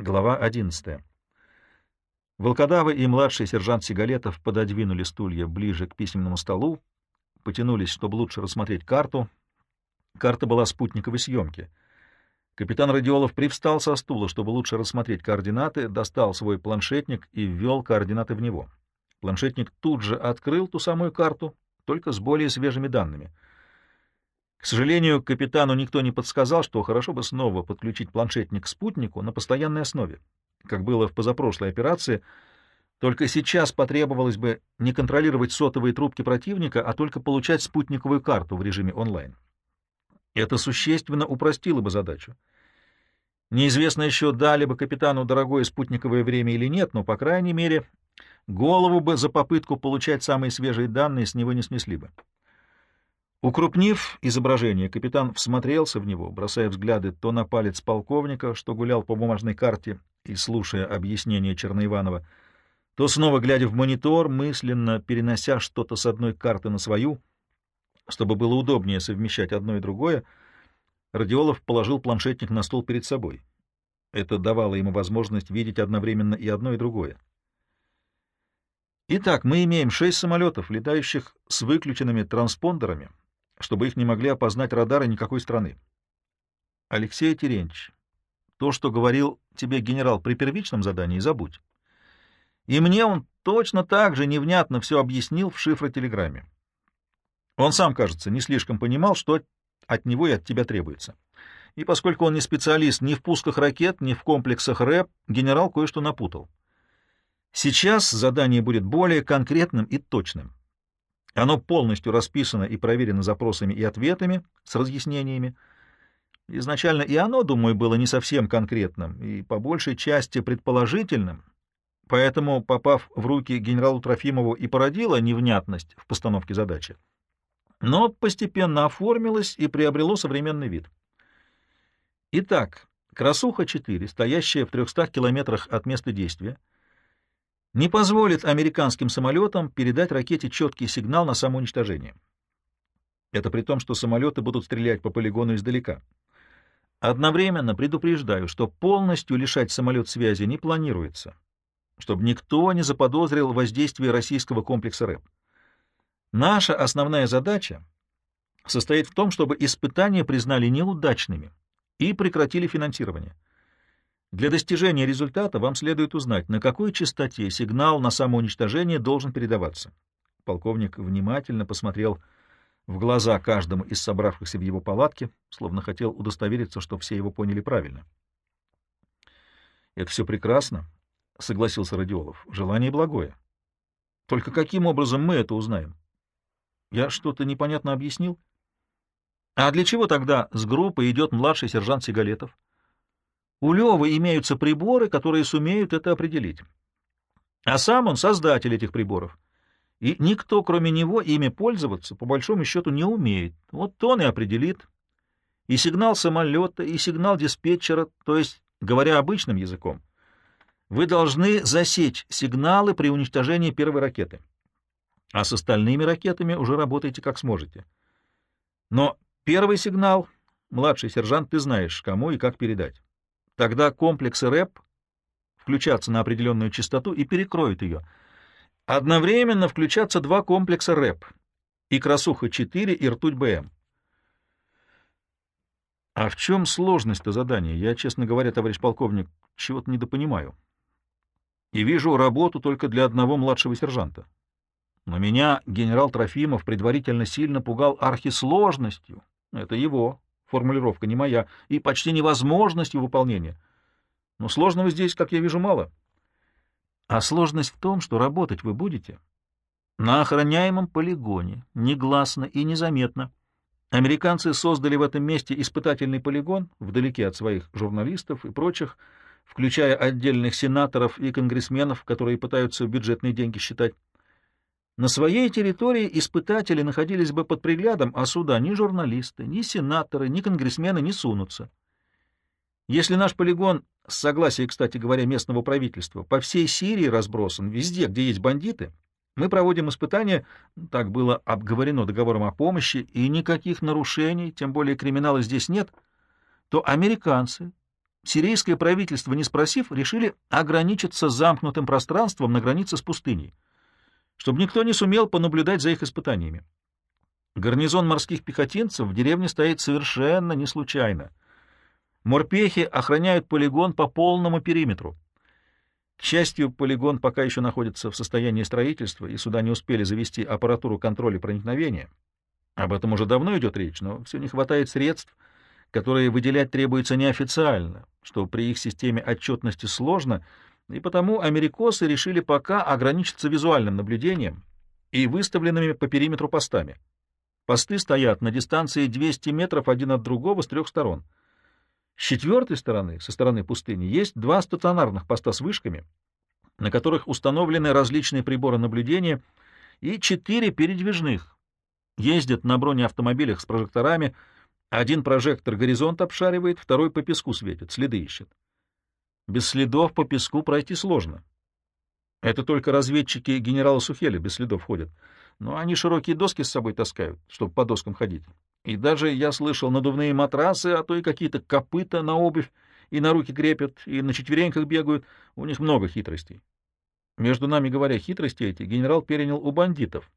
Глава 11. Волкодавы и младший сержант Сигалетов пододвинули стулья ближе к письменному столу, потянулись, чтобы лучше рассмотреть карту. Карта была спутниковой съемки. Капитан Радиолов привстал со стула, чтобы лучше рассмотреть координаты, достал свой планшетник и ввел координаты в него. Планшетник тут же открыл ту самую карту, только с более свежими данными — к сожалению, капитану никто не подсказал, что хорошо бы снова подключить планшетник к спутнику на постоянной основе, как было в позапрошлой операции, только сейчас потребовалось бы не контролировать сотовые трубки противника, а только получать спутниковую карту в режиме онлайн. Это существенно упростило бы задачу. Неизвестно еще, дали бы капитану дорогое спутниковое время или нет, но, по крайней мере, голову бы за попытку получать самые свежие данные с него не снесли бы. Укрупнив изображение, капитан всмотрелся в него, бросая взгляды то на палец полковника, что гулял по бумажной карте и слушая объяснение Черноиванова, то снова глядя в монитор, мысленно перенося что-то с одной карты на свою, чтобы было удобнее совмещать одно и другое, Радиолов положил планшетник на стол перед собой. Это давало ему возможность видеть одновременно и одно, и другое. Итак, мы имеем шесть самолетов, летающих с выключенными транспондерами, чтобы их не могли опознать радары никакой страны. Алексей Теренч, то, что говорил тебе генерал при первичном задании, забудь. И мне он точно так же невнятно все объяснил в шифротелеграмме. Он сам, кажется, не слишком понимал, что от него и от тебя требуется. И поскольку он не специалист ни в пусках ракет, ни в комплексах РЭП, генерал кое-что напутал. Сейчас задание будет более конкретным и точным. Оно полностью расписано и проверено запросами и ответами с разъяснениями. Изначально и оно, думаю, было не совсем конкретным и по большей части предположительным, поэтому, попав в руки генералу Трофимову, и породила невнятность в постановке задачи. Но постепенно оформилось и приобрело современный вид. Итак, «Красуха-4», стоящая в 300 километрах от места действия, не позволит американским самолетам передать ракете четкий сигнал на самоуничтожение. Это при том, что самолеты будут стрелять по полигону издалека. Одновременно предупреждаю, что полностью лишать самолет связи не планируется, чтобы никто не заподозрил воздействие российского комплекса РЭП. Наша основная задача состоит в том, чтобы испытания признали неудачными и прекратили финансирование. Для достижения результата вам следует узнать, на какой частоте сигнал на самоуничтожение должен передаваться. Полковник внимательно посмотрел в глаза каждому из собравшихся в его палатке, словно хотел удостовериться, что все его поняли правильно. «Это все прекрасно», — согласился Радиолов. «Желание благое. Только каким образом мы это узнаем? Я что-то непонятно объяснил? А для чего тогда с группой идет младший сержант Сигалетов?» У Левы имеются приборы, которые сумеют это определить. А сам он создатель этих приборов. И никто, кроме него, ими пользоваться, по большому счету, не умеет. Вот он и определит. И сигнал самолета, и сигнал диспетчера, то есть, говоря обычным языком, вы должны засечь сигналы при уничтожении первой ракеты. А с остальными ракетами уже работайте как сможете. Но первый сигнал, младший сержант, ты знаешь, кому и как передать. Тогда комплексы РЭП включатся на определенную частоту и перекроют ее. Одновременно включатся два комплекса РЭП — и «Красуха-4», и «Ртуть-БМ». А в чем сложность-то задания? Я, честно говоря, товарищ полковник, чего-то недопонимаю. И вижу работу только для одного младшего сержанта. Но меня генерал Трофимов предварительно сильно пугал архисложностью. Это его формулировка не моя, и почти невозможностью выполнения. Но сложного здесь, как я вижу, мало. А сложность в том, что работать вы будете на охраняемом полигоне, негласно и незаметно. Американцы создали в этом месте испытательный полигон, вдалеке от своих журналистов и прочих, включая отдельных сенаторов и конгрессменов, которые пытаются бюджетные деньги считать. На своей территории испытатели находились бы под приглядом, а сюда ни журналисты, ни сенаторы, ни конгрессмены не сунутся. Если наш полигон, с согласия, кстати говоря, местного правительства, по всей Сирии разбросан, везде, где есть бандиты, мы проводим испытания, так было обговорено договором о помощи, и никаких нарушений, тем более криминала здесь нет, то американцы сирийское правительство, не спросив, решили ограничиться замкнутым пространством на границе с пустыней, чтобы никто не сумел понаблюдать за их испытаниями. Гарнизон морских пехотинцев в деревне стоит совершенно не случайно. Морпехи охраняют полигон по полному периметру. К счастью, полигон пока еще находится в состоянии строительства, и сюда не успели завести аппаратуру контроля проникновения. Об этом уже давно идет речь, но все не хватает средств, которые выделять требуется неофициально, что при их системе отчетности сложно, и потому америкосы решили пока ограничиться визуальным наблюдением и выставленными по периметру постами. Посты стоят на дистанции 200 метров один от другого с трех сторон. С четвертой стороны, со стороны пустыни, есть два стационарных поста с вышками, на которых установлены различные приборы наблюдения, и четыре передвижных. Ездят на бронеавтомобилях с прожекторами, один прожектор горизонт обшаривает, второй по песку светит, следы ищет. Без следов по песку пройти сложно. Это только разведчики генерала Сухеля без следов ходят. Но они широкие доски с собой таскают, чтобы по доскам ходить. И даже, я слышал, надувные матрасы, а то и какие-то копыта на обувь и на руки крепят, и на четвереньках бегают. У них много хитростей. Между нами говоря, хитрости эти генерал перенял у бандитов.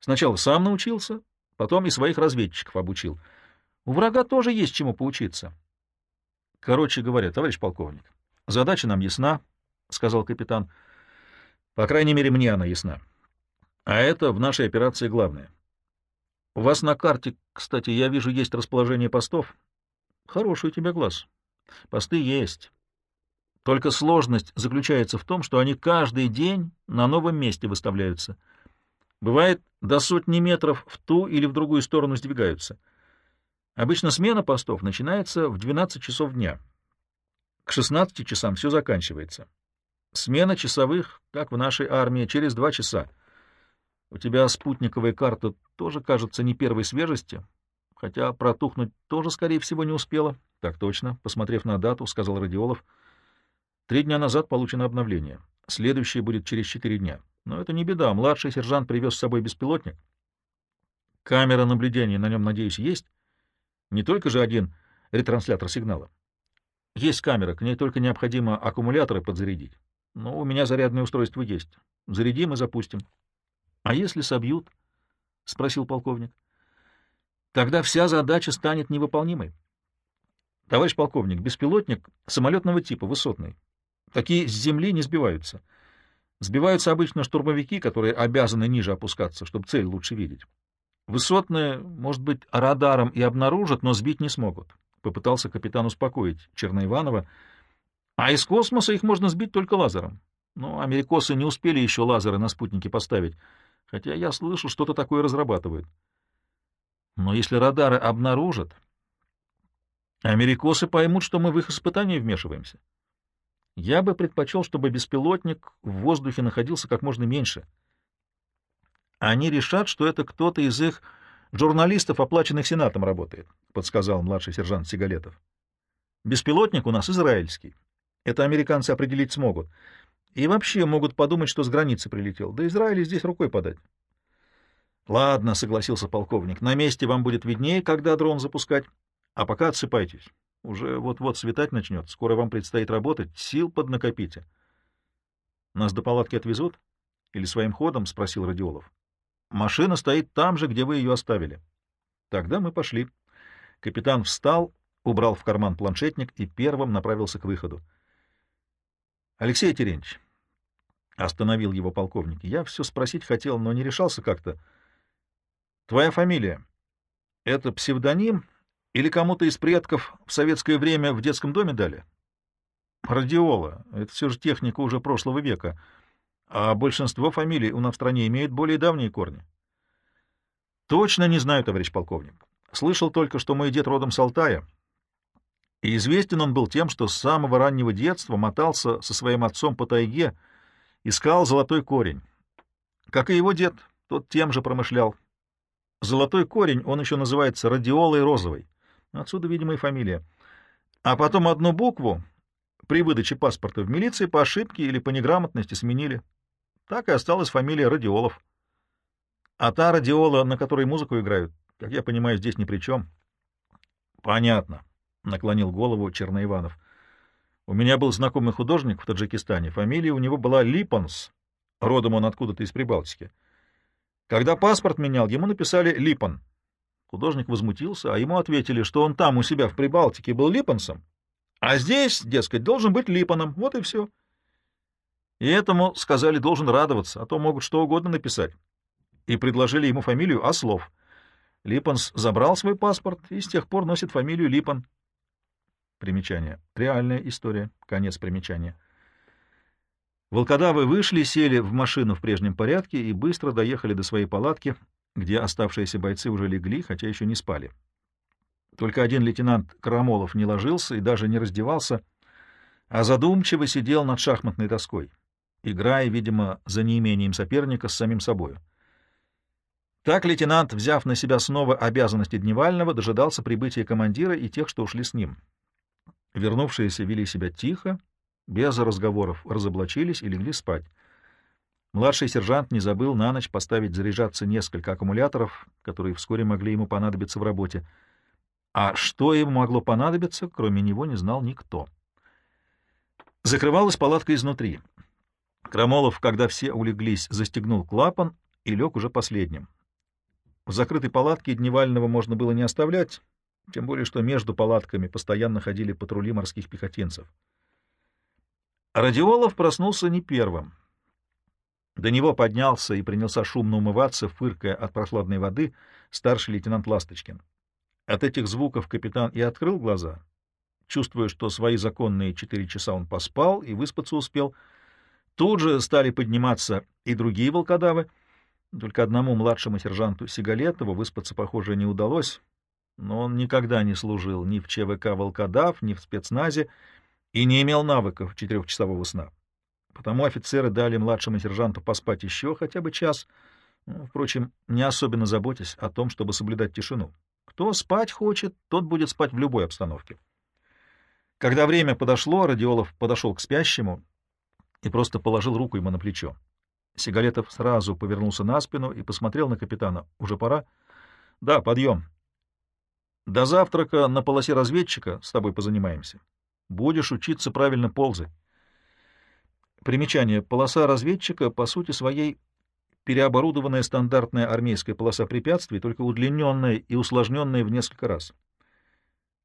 Сначала сам научился, потом и своих разведчиков обучил. У врага тоже есть чему поучиться. Короче говоря, товарищ полковник, задача нам ясна, — сказал капитан. По крайней мере, мне она ясна. А это в нашей операции главное. У вас на карте, кстати, я вижу, есть расположение постов. Хороший у тебя глаз. Посты есть. Только сложность заключается в том, что они каждый день на новом месте выставляются. Бывает, до сотни метров в ту или в другую сторону сдвигаются. Обычно смена постов начинается в 12 часов дня. К 16 часам все заканчивается. Смена часовых, как в нашей армии, через два часа. У тебя спутниковая карта тоже кажется не первой свежести, хотя протухнуть тоже, скорее всего, не успела. — Так точно, — посмотрев на дату, сказал Радиолов. — Три дня назад получено обновление. Следующее будет через четыре дня. Но это не беда. Младший сержант привез с собой беспилотник. Камера наблюдения на нем, надеюсь, есть? Не только же один ретранслятор сигнала. Есть камера, к ней только необходимо аккумуляторы подзарядить. Но у меня зарядное устройство есть. Зарядим и запустим. — А если собьют? — спросил полковник. — Тогда вся задача станет невыполнимой. — Товарищ полковник, беспилотник самолетного типа, высотный. Такие с земли не сбиваются. Сбиваются обычно штурмовики, которые обязаны ниже опускаться, чтобы цель лучше видеть. Высотные, может быть, радаром и обнаружат, но сбить не смогут. Попытался капитан успокоить Черноиванова. А из космоса их можно сбить только лазером. Но америкосы не успели еще лазеры на спутники поставить хотя я слышу, что-то такое разрабатывают. Но если радары обнаружат, америкосы поймут, что мы в их испытания вмешиваемся. Я бы предпочел, чтобы беспилотник в воздухе находился как можно меньше. Они решат, что это кто-то из их журналистов, оплаченных Сенатом, работает, — подсказал младший сержант Сигалетов. Беспилотник у нас израильский. Это американцы определить смогут. И вообще могут подумать, что с границы прилетел. Да Израиль здесь рукой подать. — Ладно, — согласился полковник, — на месте вам будет виднее, когда дрон запускать. А пока отсыпайтесь. Уже вот-вот светать начнет. Скоро вам предстоит работать. Сил поднакопите. — Нас до палатки отвезут? Или своим ходом? — спросил Радиолов. — Машина стоит там же, где вы ее оставили. Тогда мы пошли. Капитан встал, убрал в карман планшетник и первым направился к выходу. — Алексей Терентьевич, — остановил его полковник. — Я все спросить хотел, но не решался как-то. — Твоя фамилия — это псевдоним или кому-то из предков в советское время в детском доме дали? — Радиола. Это все же техника уже прошлого века. А большинство фамилий у нас в стране имеют более давние корни. — Точно не знаю, товарищ полковник. Слышал только, что мой дед родом с Алтая. И известен он был тем, что с самого раннего детства мотался со своим отцом по тайге — Искал золотой корень. Как и его дед, тот тем же промышлял. Золотой корень он еще называется радиолой розовой. Отсюда, видимо, и фамилия. А потом одну букву при выдаче паспорта в милиции по ошибке или по неграмотности сменили. Так и осталась фамилия Радиолов. А та радиола, на которой музыку играют, как я понимаю, здесь ни при чем. — Понятно, — наклонил голову Черноиванов. У меня был знакомый художник в Таджикистане, фамилия у него была Липанс, родом он откуда-то из Прибалтики. Когда паспорт менял, ему написали Липан. Художник возмутился, а ему ответили, что он там у себя в Прибалтике был Липансом, а здесь, дескать, должен быть Липаном, вот и все. И этому, сказали, должен радоваться, а то могут что угодно написать. И предложили ему фамилию Ослов. Липанс забрал свой паспорт и с тех пор носит фамилию Липан. Примечание. Реальная история. Конец примечания. Волкодавы вышли, сели в машину в прежнем порядке и быстро доехали до своей палатки, где оставшиеся бойцы уже легли, хотя еще не спали. Только один лейтенант Карамолов не ложился и даже не раздевался, а задумчиво сидел над шахматной доской, играя, видимо, за неимением соперника с самим собою. Так лейтенант, взяв на себя снова обязанности Дневального, дожидался прибытия командира и тех, что ушли с ним. Вернувшиеся вели себя тихо, без разговоров, разоблачились и легли спать. Младший сержант не забыл на ночь поставить заряжаться несколько аккумуляторов, которые вскоре могли ему понадобиться в работе. А что ему могло понадобиться, кроме него, не знал никто. Закрывалась палатка изнутри. Крамолов, когда все улеглись, застегнул клапан и лег уже последним. В закрытой палатке Дневального можно было не оставлять, тем более что между палатками постоянно ходили патрули морских пехотинцев. Радиолов проснулся не первым. До него поднялся и принялся шумно умываться, фыркая от прохладной воды, старший лейтенант Ласточкин. От этих звуков капитан и открыл глаза, чувствуя, что свои законные четыре часа он поспал и выспаться успел. Тут же стали подниматься и другие волкодавы — только одному младшему сержанту Сигалетову выспаться, похоже, не удалось, но он никогда не служил ни в ЧВК «Волкодав», ни в спецназе и не имел навыков четырехчасового сна. Потому офицеры дали младшему сержанту поспать еще хотя бы час, ну, впрочем, не особенно заботясь о том, чтобы соблюдать тишину. Кто спать хочет, тот будет спать в любой обстановке. Когда время подошло, Радиолов подошел к спящему и просто положил руку ему на плечо. Сигалетов сразу повернулся на спину и посмотрел на капитана. «Уже пора?» «Да, подъем. До завтрака на полосе разведчика с тобой позанимаемся. Будешь учиться правильно ползать». Примечание. Полоса разведчика, по сути своей, переоборудованная стандартная армейская полоса препятствий, только удлиненная и усложненная в несколько раз.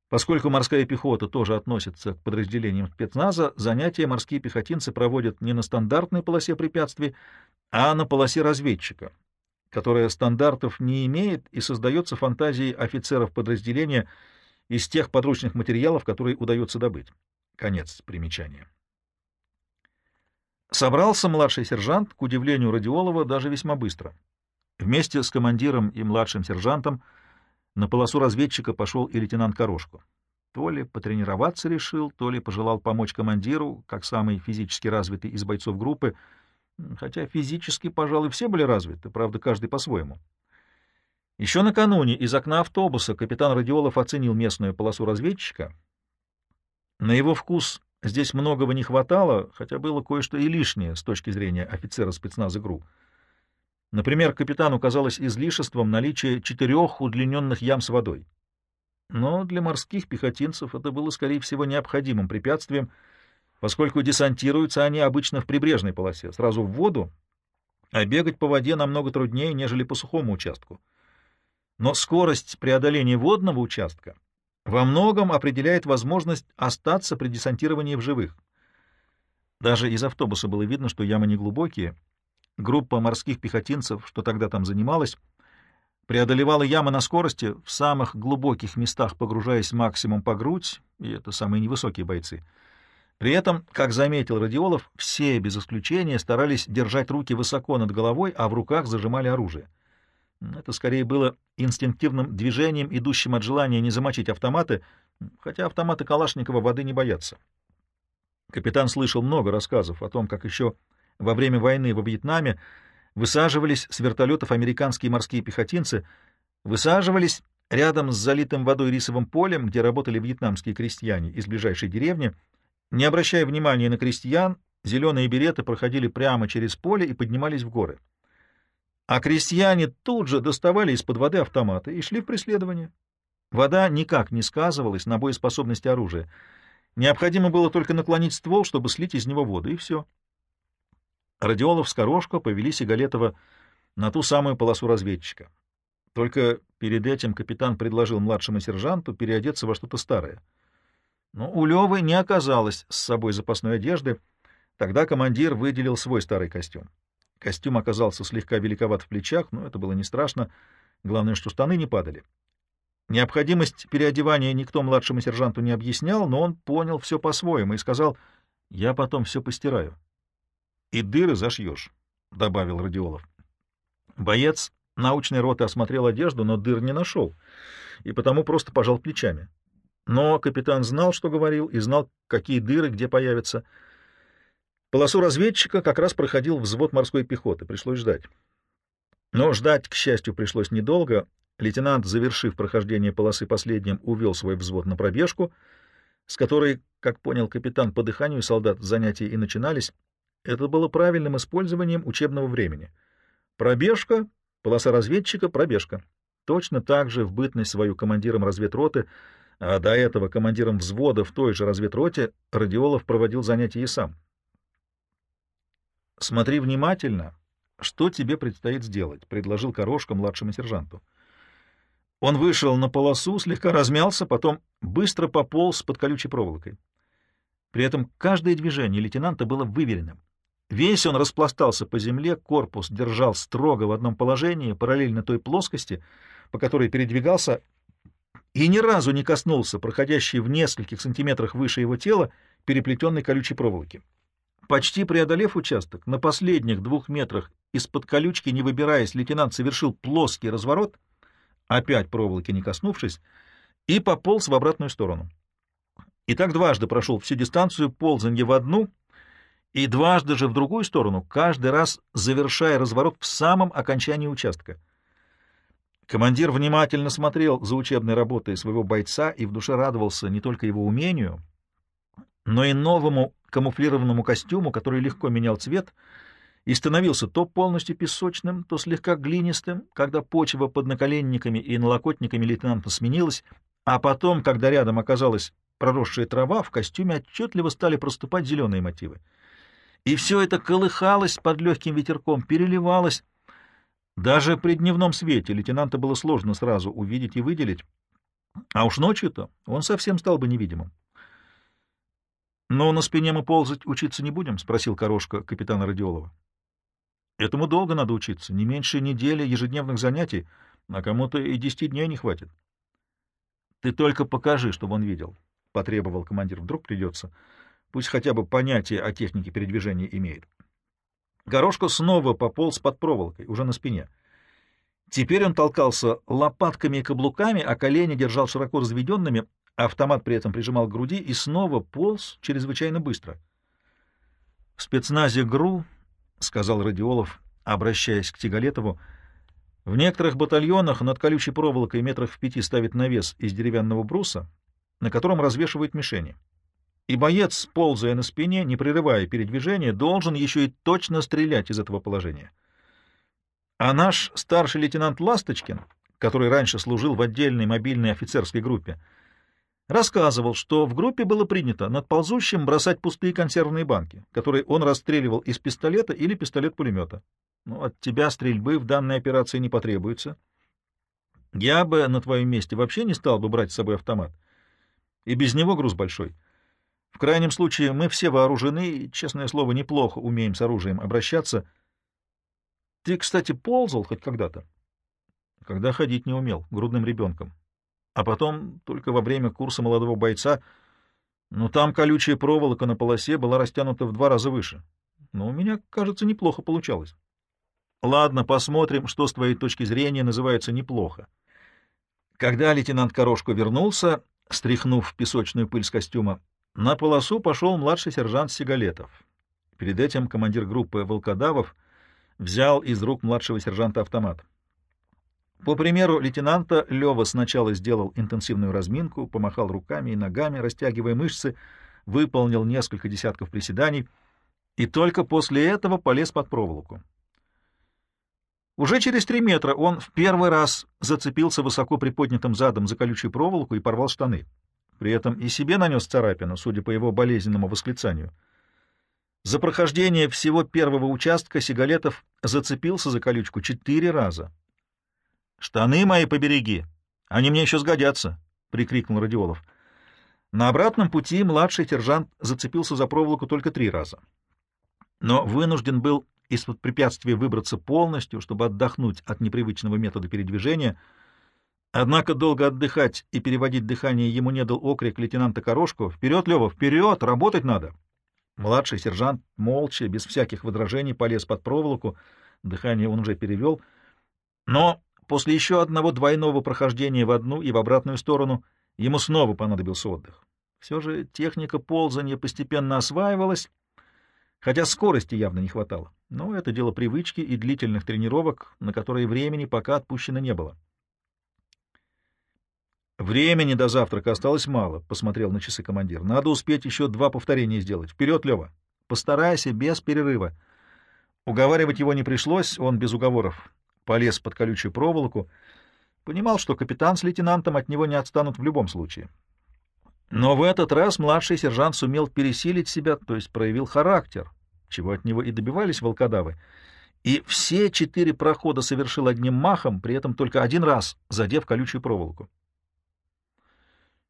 Поскольку морская пехота тоже относится к подразделениям спецназа, занятия морские пехотинцы проводят не на стандартной полосе препятствий, а на полосе разведчика, которая стандартов не имеет и создается фантазией офицеров подразделения из тех подручных материалов, которые удается добыть. Конец примечания. Собрался младший сержант, к удивлению Радиолова, даже весьма быстро. Вместе с командиром и младшим сержантом — на полосу разведчика пошел и лейтенант Корошко. То ли потренироваться решил, то ли пожелал помочь командиру, как самый физически развитый из бойцов группы, хотя физически, пожалуй, все были развиты, правда, каждый по-своему. Еще накануне из окна автобуса капитан Радиолов оценил местную полосу разведчика. На его вкус здесь многого не хватало, хотя было кое-что и лишнее с точки зрения офицера спецназа ГРУ. Например, капитану казалось излишеством наличие четырех удлиненных ям с водой. Но для морских пехотинцев это было, скорее всего, необходимым препятствием, поскольку десантируются они обычно в прибрежной полосе, сразу в воду, а бегать по воде намного труднее, нежели по сухому участку. Но скорость преодоления водного участка во многом определяет возможность остаться при десантировании в живых. Даже из автобуса было видно, что ямы неглубокие — Группа морских пехотинцев, что тогда там занималась, преодолевала ямы на скорости, в самых глубоких местах погружаясь максимум по грудь, и это самые невысокие бойцы. При этом, как заметил Радиолов, все без исключения старались держать руки высоко над головой, а в руках зажимали оружие. Это скорее было инстинктивным движением, идущим от желания не замочить автоматы, хотя автоматы Калашникова воды не боятся. Капитан слышал много рассказов о том, как еще во время войны во Вьетнаме высаживались с вертолетов американские морские пехотинцы, высаживались рядом с залитым водой рисовым полем, где работали вьетнамские крестьяне из ближайшей деревни. Не обращая внимания на крестьян, зеленые береты проходили прямо через поле и поднимались в горы. А крестьяне тут же доставали из-под воды автоматы и шли в преследование. Вода никак не сказывалась на боеспособности оружия. Необходимо было только наклонить ствол, чтобы слить из него воду, и все. Радиолов с Корошко повели Сигалетова на ту самую полосу разведчика. Только перед этим капитан предложил младшему сержанту переодеться во что-то старое. Но у Левы не оказалось с собой запасной одежды. Тогда командир выделил свой старый костюм. Костюм оказался слегка великоват в плечах, но это было не страшно. Главное, что штаны не падали. Необходимость переодевания никто младшему сержанту не объяснял, но он понял все по-своему и сказал, «Я потом все постираю». «И дыры зашьешь», — добавил Радиолов. Боец научной роты осмотрел одежду, но дыр не нашел, и потому просто пожал плечами. Но капитан знал, что говорил, и знал, какие дыры где появятся. Полосу разведчика как раз проходил взвод морской пехоты, пришлось ждать. Но ждать, к счастью, пришлось недолго. Лейтенант, завершив прохождение полосы последним, увел свой взвод на пробежку, с которой, как понял капитан по дыханию солдат, занятия и начинались. Это было правильным использованием учебного времени. Пробежка, полоса разведчика, пробежка. Точно так же в бытность свою командиром разведроты, а до этого командиром взвода в той же разведроте, Радиолов проводил занятия и сам. «Смотри внимательно, что тебе предстоит сделать», — предложил Корошка младшему сержанту. Он вышел на полосу, слегка размялся, потом быстро пополз под колючей проволокой. При этом каждое движение лейтенанта было выверенным. Весь он распластался по земле, корпус держал строго в одном положении, параллельно той плоскости, по которой передвигался, и ни разу не коснулся проходящей в нескольких сантиметрах выше его тела переплетенной колючей проволоки. Почти преодолев участок, на последних двух метрах из-под колючки, не выбираясь, лейтенант совершил плоский разворот — опять проволоки не коснувшись, и пополз в обратную сторону. И так дважды прошел всю дистанцию ползанье в одну и дважды же в другую сторону, каждый раз завершая разворот в самом окончании участка. Командир внимательно смотрел за учебной работой своего бойца и в душе радовался не только его умению, но и новому камуфлированному костюму, который легко менял цвет — и становился то полностью песочным, то слегка глинистым, когда почва под наколенниками и налокотниками лейтенанта сменилась, а потом, когда рядом оказалась проросшая трава, в костюме отчетливо стали проступать зеленые мотивы. И все это колыхалось под легким ветерком, переливалось. Даже при дневном свете лейтенанта было сложно сразу увидеть и выделить, а уж ночью-то он совсем стал бы невидимым. — Но на спине мы ползать учиться не будем? — спросил Корошка капитана Радиолова. Этому долго надо учиться, не меньше недели ежедневных занятий, а кому-то и десяти дней не хватит. — Ты только покажи, чтобы он видел, — потребовал командир. — Вдруг придется. Пусть хотя бы понятие о технике передвижения имеет. Горошко снова пополз под проволокой, уже на спине. Теперь он толкался лопатками и каблуками, а колени держал широко разведенными, автомат при этом прижимал к груди и снова полз чрезвычайно быстро. В спецназе ГРУ — сказал Радиолов, обращаясь к Тигалетову. В некоторых батальонах над колючей проволокой метрах в пяти ставят навес из деревянного бруса, на котором развешивают мишени. И боец, ползая на спине, не прерывая передвижения, должен еще и точно стрелять из этого положения. А наш старший лейтенант Ласточкин, который раньше служил в отдельной мобильной офицерской группе, Рассказывал, что в группе было принято над ползущим бросать пустые консервные банки, которые он расстреливал из пистолета или пистолет-пулемета. Ну, от тебя стрельбы в данной операции не потребуется. Я бы на твоем месте вообще не стал бы брать с собой автомат. И без него груз большой. В крайнем случае мы все вооружены и, честное слово, неплохо умеем с оружием обращаться. Ты, кстати, ползал хоть когда-то? Когда ходить не умел, грудным ребенком а потом только во время курса молодого бойца, но там колючая проволока на полосе была растянута в два раза выше. Но у меня, кажется, неплохо получалось. Ладно, посмотрим, что с твоей точки зрения называется неплохо. Когда лейтенант Корошко вернулся, стряхнув песочную пыль с костюма, на полосу пошел младший сержант Сигалетов. Перед этим командир группы волкодавов взял из рук младшего сержанта автомат. По примеру лейтенанта, Лева сначала сделал интенсивную разминку, помахал руками и ногами, растягивая мышцы, выполнил несколько десятков приседаний и только после этого полез под проволоку. Уже через три метра он в первый раз зацепился высоко приподнятым задом за колючую проволоку и порвал штаны. При этом и себе нанес царапину, судя по его болезненному восклицанию. За прохождение всего первого участка Сигалетов зацепился за колючку четыре раза. «Штаны мои побереги! Они мне еще сгодятся!» — прикрикнул Радиолов. На обратном пути младший сержант зацепился за проволоку только три раза. Но вынужден был из-под препятствия выбраться полностью, чтобы отдохнуть от непривычного метода передвижения. Однако долго отдыхать и переводить дыхание ему не дал окрик лейтенанта Корошку. «Вперед, Лева, вперед! Работать надо!» Младший сержант молча, без всяких возражений, полез под проволоку. Дыхание он уже перевел. Но после еще одного двойного прохождения в одну и в обратную сторону ему снова понадобился отдых. Все же техника ползания постепенно осваивалась, хотя скорости явно не хватало. Но это дело привычки и длительных тренировок, на которые времени пока отпущено не было. «Времени до завтрака осталось мало», — посмотрел на часы командир. «Надо успеть еще два повторения сделать. Вперед, Лева! Постарайся, без перерыва». Уговаривать его не пришлось, он без уговоров полез под колючую проволоку, понимал, что капитан с лейтенантом от него не отстанут в любом случае. Но в этот раз младший сержант сумел пересилить себя, то есть проявил характер, чего от него и добивались волкодавы, и все четыре прохода совершил одним махом, при этом только один раз задев колючую проволоку.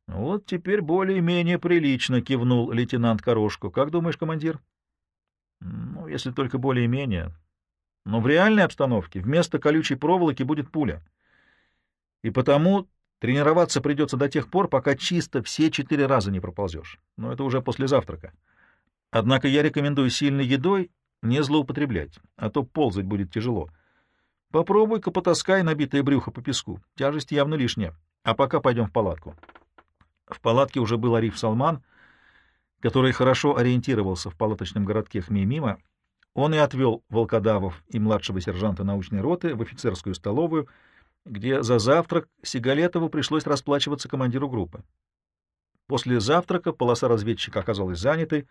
«Вот теперь более-менее прилично», — кивнул лейтенант Корошку. «Как думаешь, командир?» «Ну, если только более-менее. Но в реальной обстановке вместо колючей проволоки будет пуля. И потому тренироваться придется до тех пор, пока чисто все четыре раза не проползешь. Но это уже после завтрака. Однако я рекомендую сильной едой не злоупотреблять, а то ползать будет тяжело. Попробуй-ка потаскай набитое брюхо по песку. Тяжесть явно лишняя. А пока пойдем в палатку. В палатке уже был Ариф Салман, который хорошо ориентировался в палаточном городке Хмеймима. Он и отвел волкодавов и младшего сержанта научной роты в офицерскую столовую, где за завтрак Сигалетову пришлось расплачиваться командиру группы. После завтрака полоса разведчика оказалась занятой.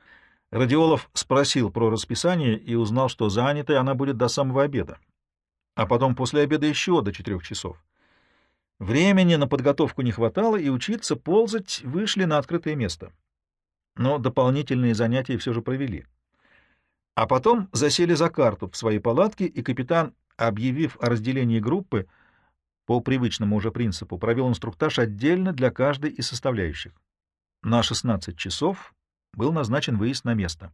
Радиолов спросил про расписание и узнал, что занятой она будет до самого обеда, а потом после обеда еще до четырех часов. Времени на подготовку не хватало, и учиться ползать вышли на открытое место. Но дополнительные занятия все же провели. А потом засели за карту в своей палатке, и капитан, объявив о разделении группы, по привычному уже принципу, провел инструктаж отдельно для каждой из составляющих. На 16 часов был назначен выезд на место.